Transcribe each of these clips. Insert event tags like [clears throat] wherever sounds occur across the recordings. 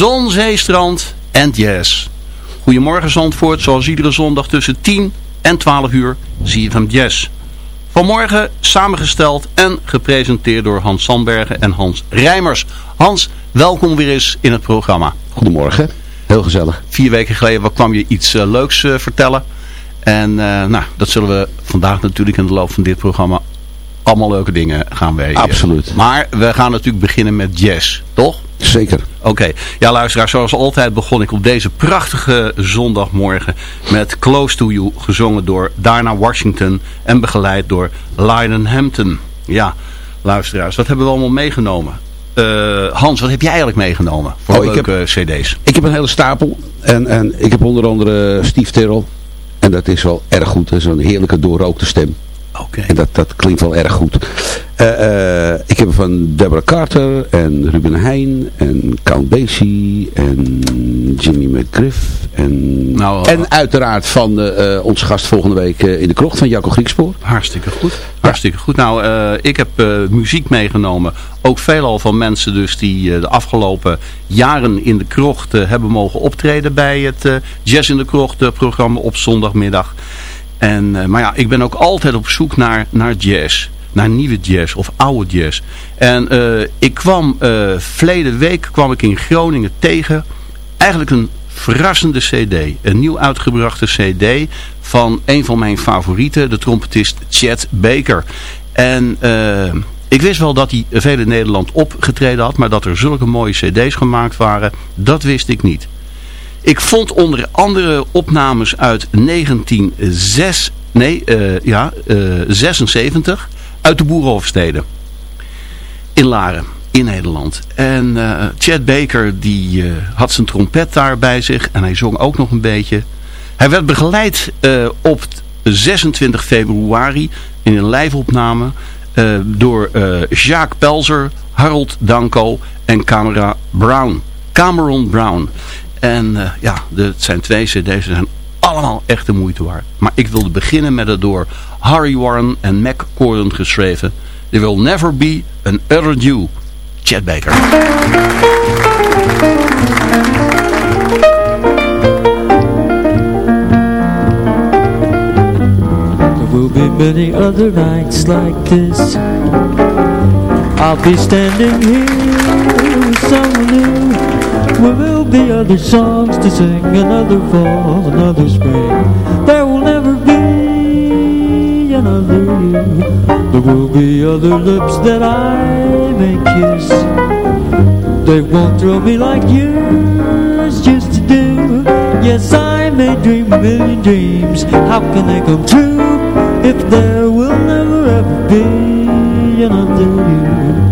Zon, zee, strand en jazz. Goedemorgen Zandvoort, zoals iedere zondag tussen 10 en 12 uur zie je van jazz. Vanmorgen samengesteld en gepresenteerd door Hans Sandbergen en Hans Rijmers. Hans, welkom weer eens in het programma. Goedemorgen, heel gezellig. Vier weken geleden kwam je iets uh, leuks uh, vertellen. En uh, nou, dat zullen we vandaag natuurlijk in de loop van dit programma allemaal leuke dingen gaan eh, Absoluut. Maar we gaan natuurlijk beginnen met jazz, toch? Zeker. Oké, ja luisteraar, zoals altijd begon ik op deze prachtige zondagmorgen met Close to You, gezongen door Diana Washington en begeleid door Lydon Hampton. Ja, luisteraars, wat hebben we allemaal meegenomen? Eh, Hans, wat heb jij eigenlijk meegenomen voor Oh, ik leuke cd's? Ik heb een hele stapel. En, en ik heb onder andere Steve Terrell. En dat is wel erg goed. Dat is een heerlijke doorrookte stem. En dat, dat klinkt wel erg goed. Eh, eh, ik heb van Deborah Carter en Ruben Heijn en Count Basie en Jimmy McGriff. En, Nou, eh, en uiteraard van onze gast volgende week in de krocht van Jacco Griekspoor. Hartstikke goed. Hartstikke goed. Nou, ik heb muziek meegenomen. Ook veelal van mensen dus die de afgelopen jaren in de krocht hebben mogen optreden bij het Jazz in de Krocht programma op zondagmiddag. En, eh, maar ja, ik ben ook altijd op zoek naar, naar jazz. Naar nieuwe jazz of oude jazz. En eh, ik kwam, eh verleden week kwam ik in Groningen tegen eigenlijk een verrassende cd. Een nieuw uitgebrachte cd van een van mijn favorieten, de trompetist Chet Baker. En ik wist wel dat hij veel in Nederland opgetreden had, maar dat er zulke mooie cd's gemaakt waren, dat wist ik niet. Ik vond onder andere opnames uit 1906, nee, eh, ja, eh, 76 uit de Boerenhofsteden in Laren, in Nederland. En eh Chad Baker die eh, had zijn trompet daar bij zich en hij zong ook nog een beetje. Hij werd begeleid eh, op 26 februari in een live-opname eh, door eh, Jacques Pelzer, Harold Danko en Camera Brown. Cameron Brown. En eh, ja, de- het zijn twee cd's, ze zijn allemaal echt de moeite waard. Maar ik wilde beginnen met het door Harry Warren en Mac Corden geschreven. There will never be an other you. Chad Baker. There will be many other nights like this I'll be standing here with someone There will be other songs to sing Another fall, another spring. There will never be another you. There will be other lips that I may kiss. They won't thrill me like yours used to do. Yes, I may dream a million dreams. How can they come true If there will never ever be another you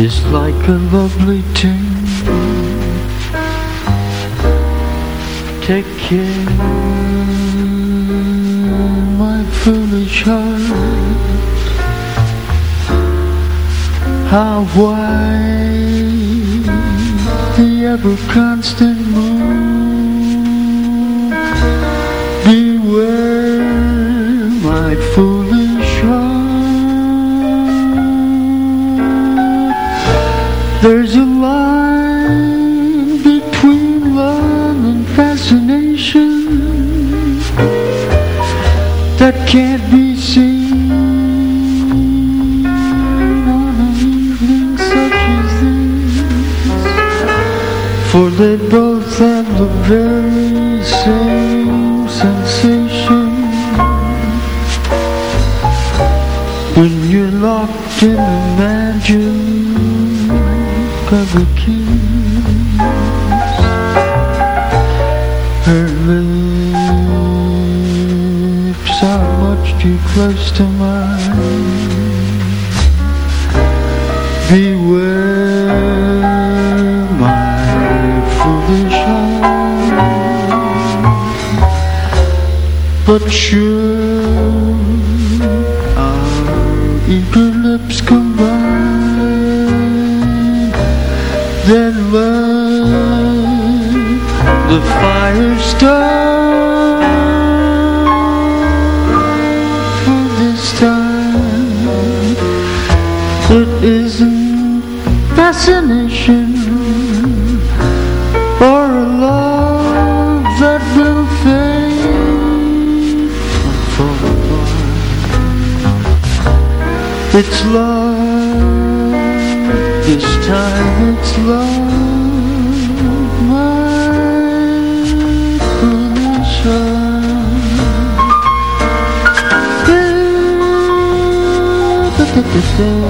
is like a lovely tune Take care, my foolish heart. How white the ever-constant moon. Beware, my foolish There's a line between love and fascination That can't be seen on an evening such as this. For they both have the very same sensation. When you're locked in imagine a kiss. Her lips are much too close to mine. Beware my foolish heart. But sure It's love, this time it's love, my permission. Da, da, da, da.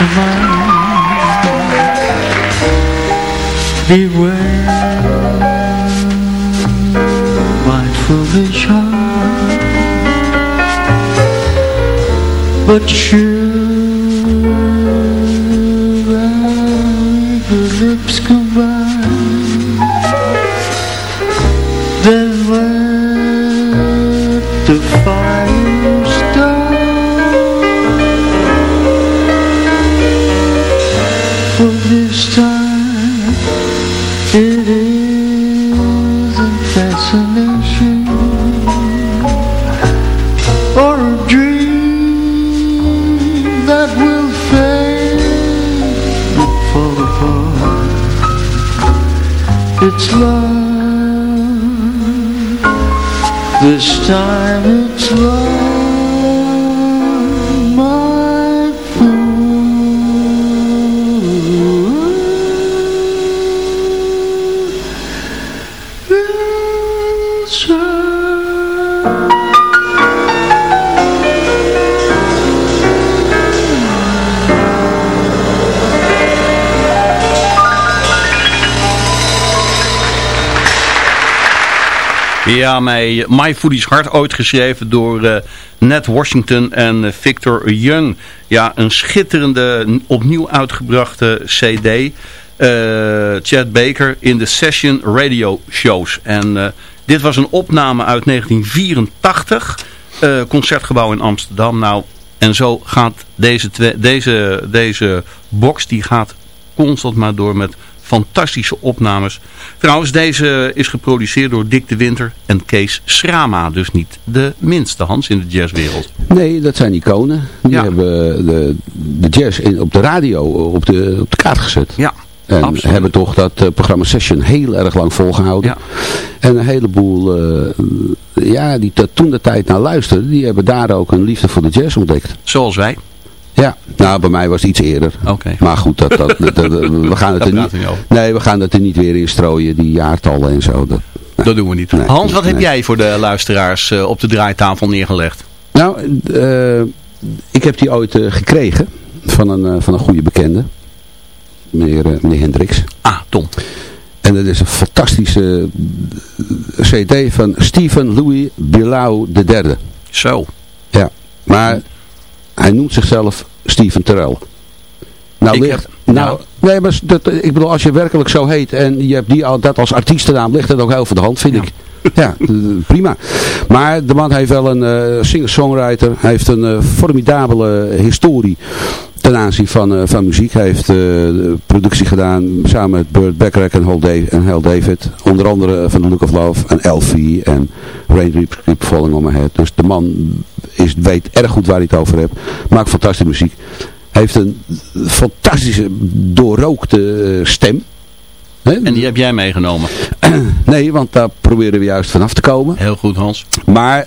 close to This time it's love, Ja, mij, My Foodie's Hart ooit geschreven door eh, Ned Washington en eh, Victor Young. Ja, een schitterende, opnieuw uitgebrachte cd. eh, Chad Baker in de Session Radio Shows. En dit was een opname uit 1984. eh, concertgebouw in Amsterdam. Nou, en zo gaat deze, deze, deze box, die gaat constant maar door met fantastische opnames. Trouwens, deze is geproduceerd door Dick de Winter en Kees Schrama. Dus niet de minste Hans in de jazzwereld. Nee, dat zijn iconen. Die Ja. hebben de, de jazz in, op de radio op de, op de kaart gezet. Ja, En absoluut. hebben toch dat eh, programma Session heel erg lang volgehouden. Ja. En een heleboel, eh, ja, die toen de tijd naar luisterden, die hebben daar ook een liefde voor de jazz ontdekt. Zoals wij. Ja, nou bij mij was het iets eerder. Oké. Maar goed, dat, dat, dat- dat- [laughs] we gaan het er niet, nee, we gaan het er niet weer in strooien, die jaartallen en zo. Dat, Dat doen we niet. Nee. Hans, wat heb jij voor de luisteraars eh, op de draaitafel neergelegd? Nou, eh, ik heb die ooit eh, gekregen van een, van een goede bekende. Meneer, meneer Hendricks. Ah, Tom. En dat is een fantastische cd van Stephen Louis Billau III. Zo. Ja, maar hij noemt zichzelf Steven Terrell. Nou, Ik ligt, heb- nou nee, maar dat, ik bedoel, als je werkelijk zo heet en je hebt die, al- dat als artiestennaam, ligt dat ook heel voor de hand, vind Ja. ik. Ja, prima. Maar de man heeft wel een eh, singer-songwriter, hij heeft een eh, formidabele historie ten aanzien van, eh, van muziek. Hij heeft eh, productie gedaan samen met Burt Bacharach en Hal, en David. Onder andere van The Look of Love en Elfie en Raindrop Keep Falling on My Head. Dus de man is, weet erg goed waar hij het over heeft. Maakt fantastische muziek. Hij heeft een fantastische doorrookte eh, stem. En die heb jij meegenomen. [clears throat] Nee, want daar proberen we juist vanaf te komen. Heel goed, Hans. Maar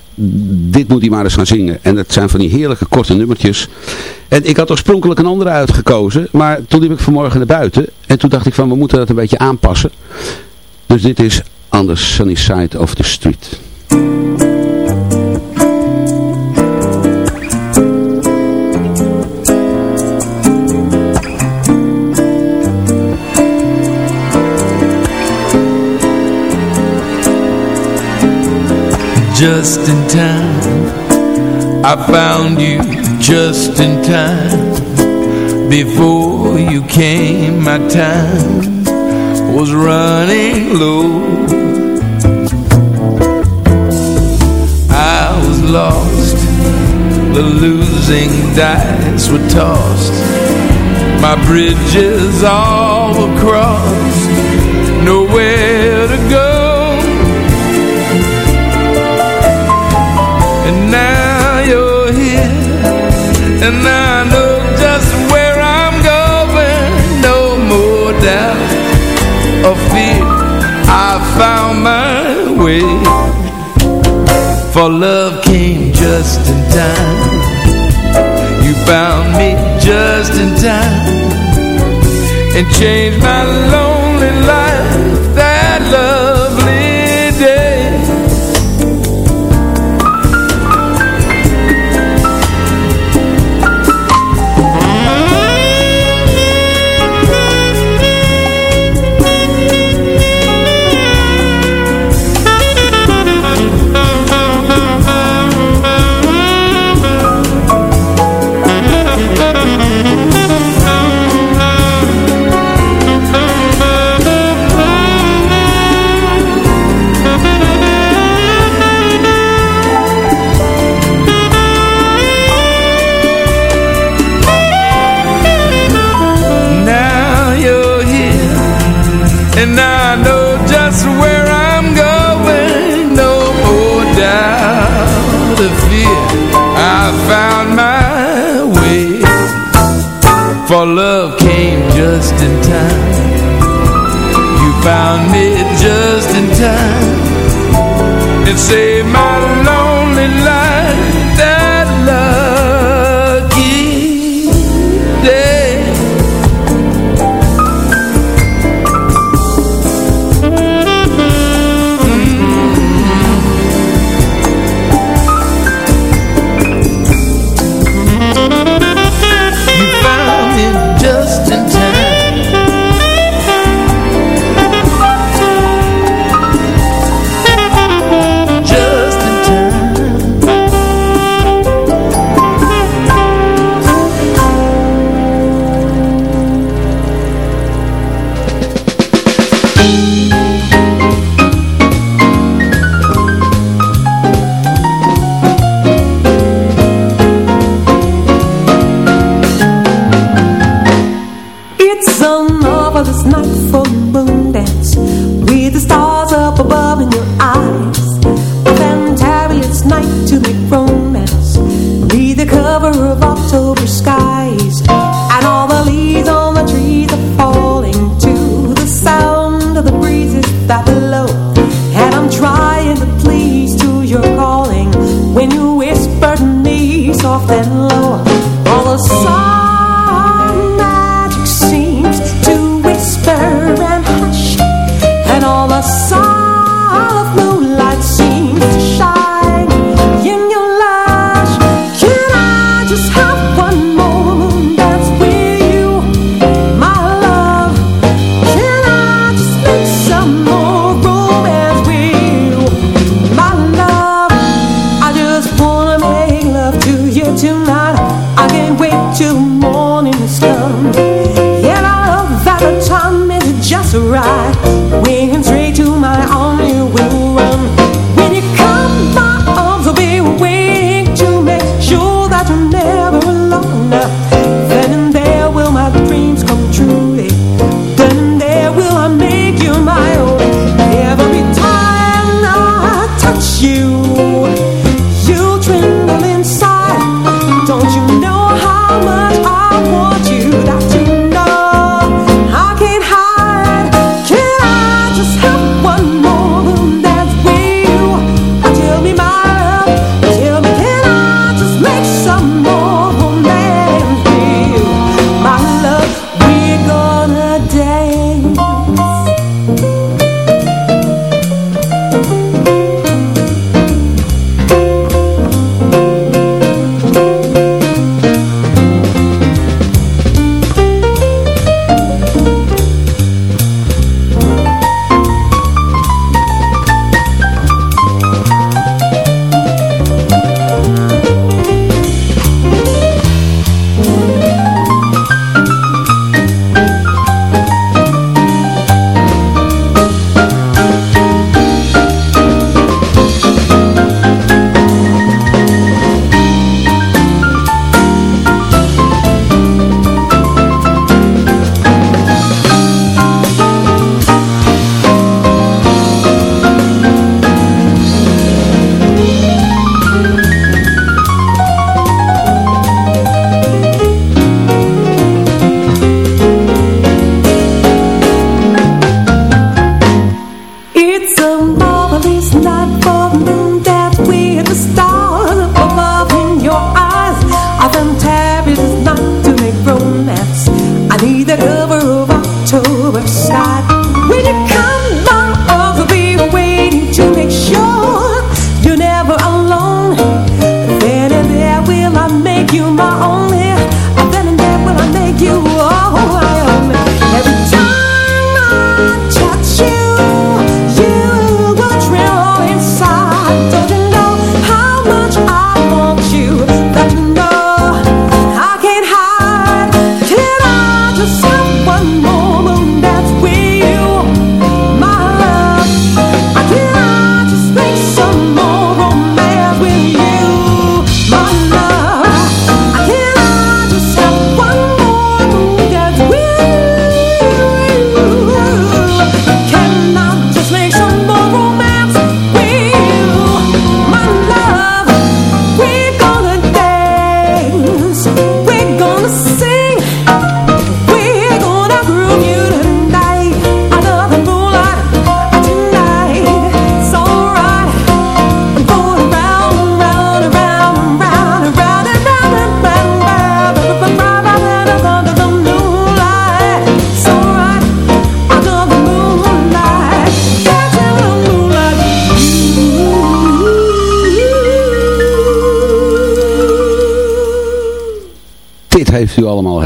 dit moet hij maar eens gaan zingen. En het zijn van die heerlijke korte nummertjes. En ik had oorspronkelijk een andere uitgekozen. Maar toen liep ik vanmorgen naar buiten. En toen dacht ik van we moeten dat een beetje aanpassen. Dus dit is On the Sunny Side of the Street. Just in time. I found you just in time. Before you came, my time was running low. I was lost, the losing dice were tossed. My bridges all were crossed, nowhere to go. And I know just where I'm going. No more doubt or fear. I found my way. For love came just in time. You found me just in time. And changed my lonely life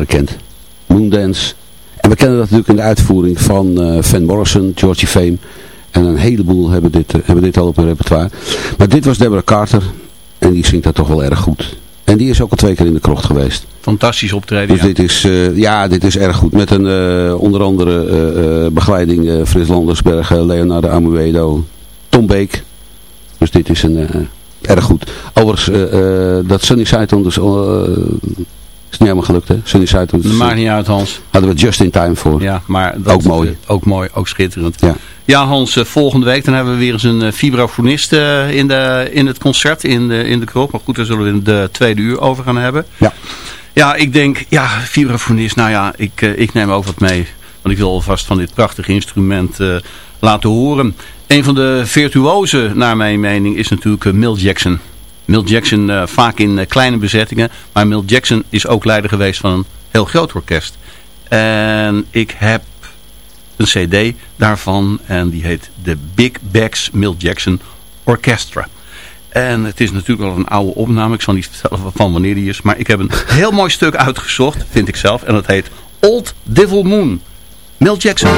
herkend. Moondance. En we kennen dat natuurlijk in de uitvoering van uh, Van Morrison, Georgie Fame. En een heleboel hebben dit, uh, hebben dit al op hun repertoire. Maar dit was Deborah Carter. En die zingt dat toch wel erg goed. En die is ook al twee keer in de krocht geweest. Fantastisch optreden, Dus ja. dit is, uh, ja, dit is erg goed. Met een uh, onder andere begeleiding Frits Landersbergen, Leonardo Amuedo, Tom Beek. Dus dit is een erg goed. Overigens, dat Sunny Side on dus, is niet helemaal gelukt, hè? Sunny Dat maakt niet uit, Hans. Hadden we just in time voor. Ja, maar dat, ook mooi. Ook mooi, ook schitterend. Ja. Ja, Hans, volgende week dan hebben we weer eens een vibrafonist uh, in, de, in het concert in de, in de kroeg. Maar goed, daar zullen we in de tweede uur over gaan hebben. Ja. Ja, ik denk, ja, vibrafonist, nou ja, ik, ik neem ook wat mee. Want ik wil alvast van dit prachtige instrument uh, laten horen. Een van de virtuozen, naar mijn mening, is natuurlijk Mill Jackson. Mill Jackson vaak in kleine bezettingen. Maar Mill Jackson is ook leider geweest van een heel groot orkest. En ik heb een cd daarvan en die heet The Big Bags Mill Jackson Orchestra. En het is natuurlijk wel een oude opname. Ik zal niet vertellen van wanneer die is. Maar ik heb een [laughs] heel mooi stuk uitgezocht, vind ik zelf. En dat heet Old Devil Moon. Mill Jackson.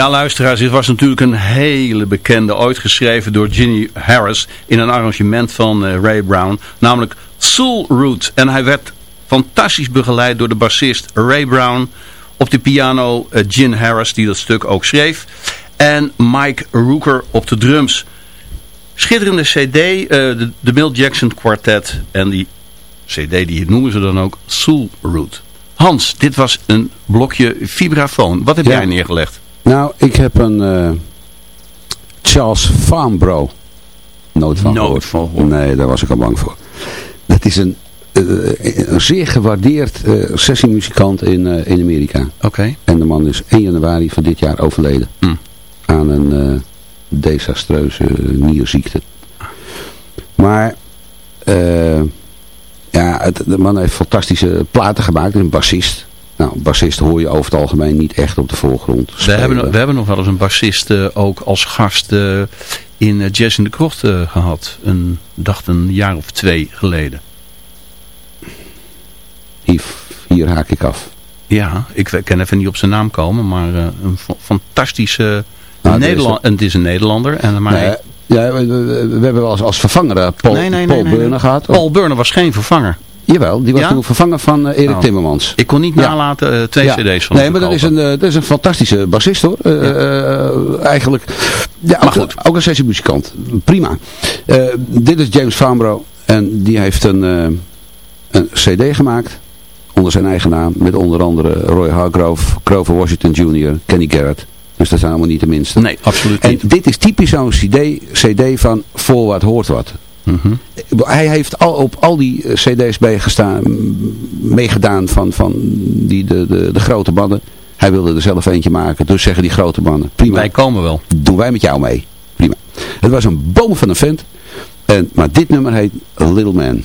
Ja, luisteraars, dit was natuurlijk een hele bekende, ooit geschreven door Ginny Harris in een arrangement van uh, Ray Brown, namelijk Soul Root. En hij werd fantastisch begeleid door de bassist Ray Brown, op de piano uh, Gin Harris, die dat stuk ook schreef, en Mike Rooker op de drums. Schitterende cd, uh, de, de Mill Jackson Quartet en die cd die noemen ze dan ook Soul Root. Hans, dit was een blokje vibrafoon. Wat heb Ja. jij neergelegd? Nou, ik heb een eh, Charles Farnborough. Nooit van Nooit van. Nee, daar was ik al bang voor. Dat is een, eh, een zeer gewaardeerd eh, sessiemuzikant in, eh, in Amerika. Oké. En de man is 1 januari van dit jaar overleden. Hm. Aan een eh, desastreuze nierziekte. Maar... eh, ja, het, de man heeft fantastische platen gemaakt. Hij is een bassist. Nou, bassist hoor je over het algemeen niet echt op de voorgrond We hebben, we hebben nog wel eens een bassist eh, ook als gast eh, in eh, Jazz in de Krocht eh, gehad. Een, dacht een jaar of twee geleden. Hier, hier haak ik af. Ja, ik ken even niet op zijn naam komen, maar een fa- fantastische Nou, Nederlander. En het is een Nederlander. En, maar Nee, ja, we, hebben wel als, als vervanger Paul, nee, nee, nee, Paul. Burner gehad. Paul Burner was geen vervanger. Jawel, die was Ja? toen vervanger van eh, Erik Oh. Timmermans. Ik kon niet nalaten eh, twee cd's van Nee, maar dat is, een, eh, dat is een fantastische bassist hoor. Eigenlijk. Ja, Maar ook, goed. ook een sessiemuzikant. Prima. Dit is James Farnborough. En die heeft een, een cd gemaakt. Onder zijn eigen naam. Met onder andere Roy Hargrove, Grover Washington Jr., Kenny Garrett. Dus dat zijn allemaal niet de minste. Nee, absoluut En niet. dit is typisch zo'n cd, cd van voor wat hoort wat. Mhm. Hij heeft al, op al die eh, cd's meegedaan van, van die, de, de, de grote mannen. Hij wilde er zelf eentje maken, dus zeggen die grote mannen. Prima, Wij komen wel. doen wij met jou mee. Prima. Het was een boom van een vent. En, maar dit nummer heet Little Man.